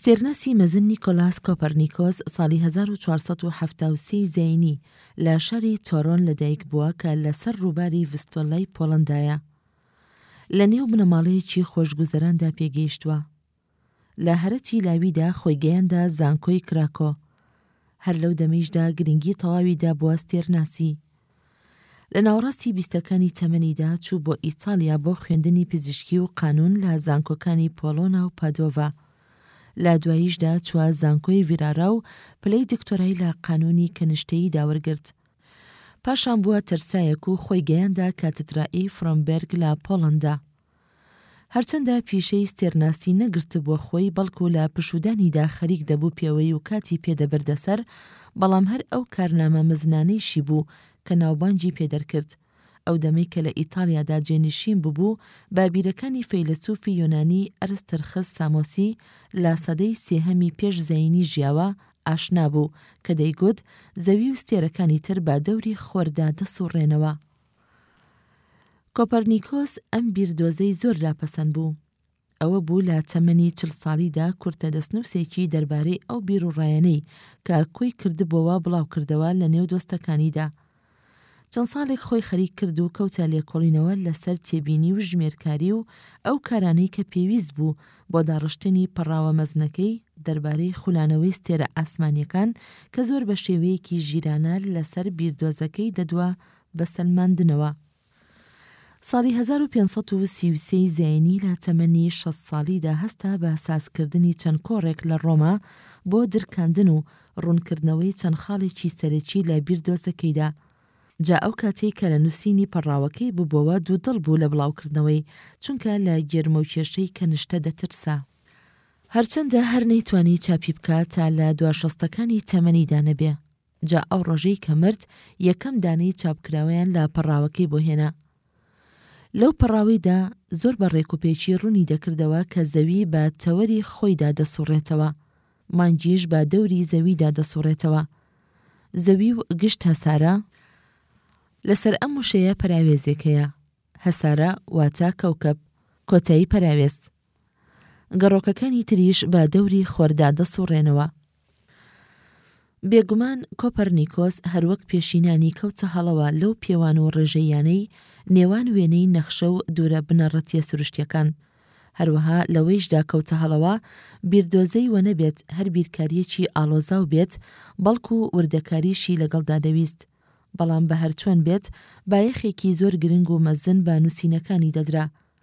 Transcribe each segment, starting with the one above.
زێرناسی مەزن نیکۆلاس کۆپەرنیکۆس ساڵی 1473 زینی لە شاری تۆرۆن لەدایک بووە کە لەسەر ڕووباری ڤستۆلای پۆڵندایە لە نێو بنەماڵەیەکی خۆشگوزەراندا پێگەیشتووە لە هەرەتی لاویدا خۆی گەیاندا زانکۆی کراکۆ هەر لەو دەمیشدا گرنگی تەواوی دابووە ستێرناسی لە ناوەڕاستی بیستەکانی تەمەنیدا چوو بۆ ئیتالیا بۆ خوێندنی پزیشکی و قانون لە زانکۆکانی پۆڵۆنا و پادۆڤا. لە دواییشدا چوە زانکۆی ڤیرارا و پلەی دکتۆرای لە قانونی کەنشتەییدا وەرگرت. پاشان بووە تەرسایەک و خۆی گەیاندە کاتدرائیی فرۆمبێرگ لە پۆڵەندا. هەرچەندە پیشەی ستێرناسی نەگرتبووە خۆی بەڵکو لە پشوودانیدا خەریک دەبوو پێوەی و کاتی پێ دەبردە سەر، بەڵام هەر ئەو کارنامە مەزنانەیشی بوو کە ناوبانگی پێ دەرکرد. ئەو دەمەی کە لە ئیتاڵیادا جێنشین ببوو، بە بیرەکانی فەیلەسووفی یۆنانی ئەرستەرخس سامۆسی لە سەدەی سێهەمی پێش زایینی ژیاوە ئاشنا بوو کە دەیگوت زەوی و ستێرەکانی تر بە دەوری خۆردا دەسووڕێنەوە. کۆپەرنیکۆس ئەم بیردۆزەی زۆر لا پەسەند بوو. ئەوە بوو لە تەمەنی چل ساڵیدا کورتە دەستنووسێکی دەربارەی ئەو بیروڕایانەی کە کۆی کردبۆوە بڵاو کردەوە لە نێو دۆستەکانیدا. چەند ساڵێک خۆی خەریک کرد و کەوتە لێکۆڵینەوە لە سەر تێبینی و ژمێرکاری و ئەو کارانەی کە پێویست بوو بۆ داڕشتنی پەڕاوە مەزنەکەی دەربارەی خولانەوەی ستێرە ئاسمانیەکان کە زۆر بە شێوەیەکی ژیرانە لە سەر بیردۆزەکەی دەدوا بە سەلماندنەوە ساڵی هەزار و پێنج سەد و سی و سێ زاینی لە تەمەنی شەست ساڵیدا هەستا بە سازکردنی چەند کۆڕێک لە ڕۆما بۆ درکاندن و ڕوونکردنەوەی چەند خاڵێکی سەرەکی لە بیردۆزەکەیدا جا ئەو کاتەی کە لە نووسینی پەڕاوەکەی ببووەوە دوودڵ بوو لە بڵاوکردنەوەی چونکە لە گێرمەوکێشەی کەنشتە دەترسا. هەرچەندە هەر نەیتوانی چاپی بکات تا لە دوا شەستەکانی تەمەنیدا نەبێ، جا ئەو ڕۆژەی کە مرد یەکەم دانەی چاپکراوەیان لە پەڕاوەکەی بۆ هێنا. لەو پەڕاوەیدا زۆر بە ڕێکوپێکی ڕوونی دەکردەوە کە زەوی بە تەوەری خۆیدا دەسوڕێتەوە، مانگیش بە دەوری زەویدا دەسوڕێتەوە. زەوی و گشت هەسارە؟ لەسەر ئەم وشەیە پەراوێزێک هەیە. هەسارە واتە کەوکەب. کۆتایی پەراوێز. گەڕۆکەکانی تریش بە دەوری خۆردا دەسوڕێنەوە. بێگومان کۆپەرنیکۆس هەروەک پێشینانی کەوتە هەڵەوە لەو پێوان و ڕێژەییانەی نێوان وێنەی نەخشە و دوورە بنەڕەتییە سروشتییەکان. هەروەها لەوەیشدا کەوتە هەڵەوە بیردۆزەی و نەبێت هەر بیرکارییەکی ئاڵۆزاو بێت، بەڵکو وردەکاریشی لەگەڵدا دەویست. بەڵام بە هەرچۆن بێت بایەخێکی زۆر گرنگ و مەزن بە نووسینەکانی دەدرا.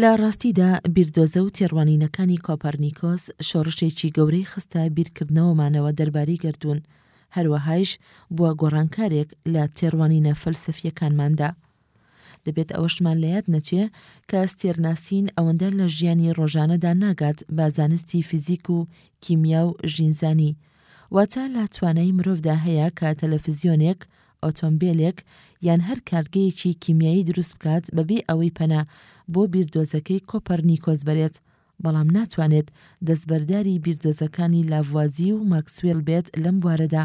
لە ڕاستیدا بیردۆزە و تێڕوانینەکانی کۆپەرنیکۆس شۆڕشێکی گەورەی خستە بیرکردنەوەمانەوە دەربارەی گردوون، هەروەهایش بووە گۆڕانکارێک لە تێڕوانینە فەلسەفیەکانماندا. دەبێت ئەوەشمان لە یاد نەچێ کە ستێرناسین ئەوەندە لە ژیانی ڕۆژانەدا ناگات بە زانستی فیزیک و کیمیا و ژینزانی، واتە لە توانای مرۆڤدا هەیە کە تەلەفزیۆنێک، ئۆتۆمبێلێک یان هەر کارگەیەکی کیمیایی دروست بکات بەبێ ئەوەی پەنا بۆ بیردۆزەکەی کۆپەرنیکۆس بەرێت، بەڵام ناتوانێت دەستبەرداری بیردۆزەکانی لاڤوازی و ماکسوێل بێت لەم بوارەدا.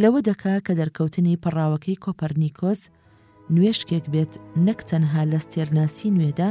لەوە دەکا کە دەرکەوتنی پەڕاوەکەی کۆپەرنیکۆس نوێشکێک بێت نەک تەنها لە ستێرناسی نوێدا،